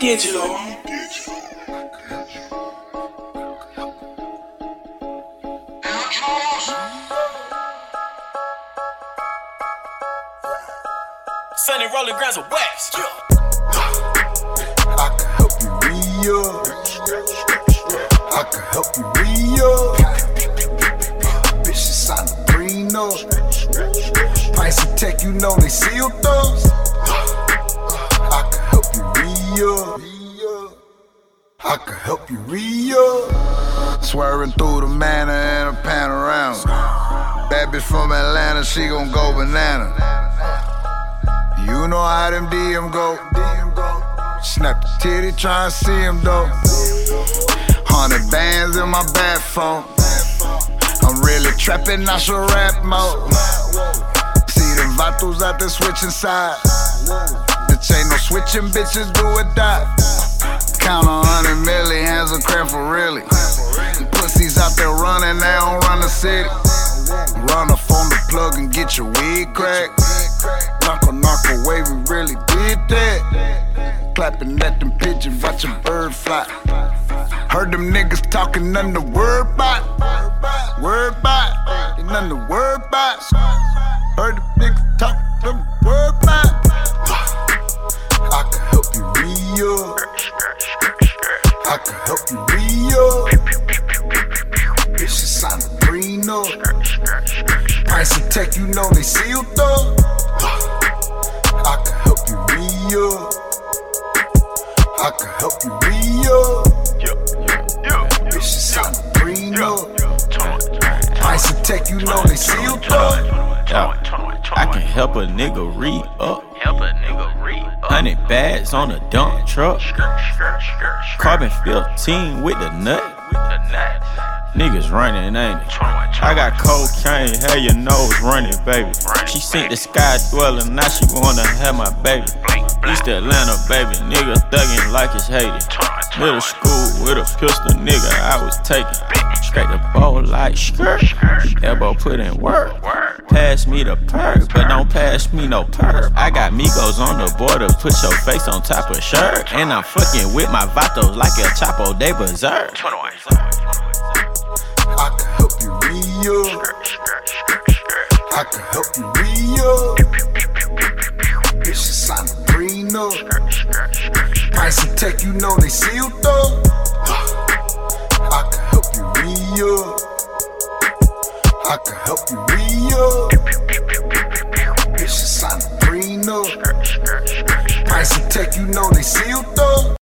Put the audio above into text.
digital. Sunny rolling grams of wax. I can help you re-up. I can help you re-up. Bitch, she signed a prenup. Price of tech, you know they sealed up. I can help you re-up. Swerving through the manor in a panorama. Bad bitch from Atlanta, she gon' go banana. You know how them DM go. Snap the titty, tryna see him though. Hundred bands in my bad phone. I'm really trapping, I should rap mode. See the vatos out there switching sides. Bitch ain't no switching, bitches do or die. Count a hundred hands are cramp for really. Pussies out there running, they don't run the city. Run up on the plug and get your wig cracked. Narco, narco, away, we really did that. Clapping at them pigeons, watching bird fly. Heard them niggas talking none the word bot. Word bot. Ain't the word bot. Prenup. Price of tech, you know they sealed up. I can help you re-up. I can help you re-up. Bitch, she signed a prenup. Price of tech, you know they sealed up. I can help a nigga re up. Help a nigga read up. Hundred bags on a dump truck. Carbon 15 with the nut. Niggas running, ain't it? I got cocaine, how your nose running, baby. She seen the sky dwelling, now she wanna have my baby. East Atlanta, baby, nigga thuggin' like it's Haiti. Middle school with a pistol, nigga, I was taking. Straight the bowl like skirt. Elbow put in work. Pass me the perk, but don't pass me no perk. I got Migos on the border, put your face on top of shirt. And I'm fucking with my vatos like El Chapo, they berserk. Prenup. Price of tech, you know they sealed up.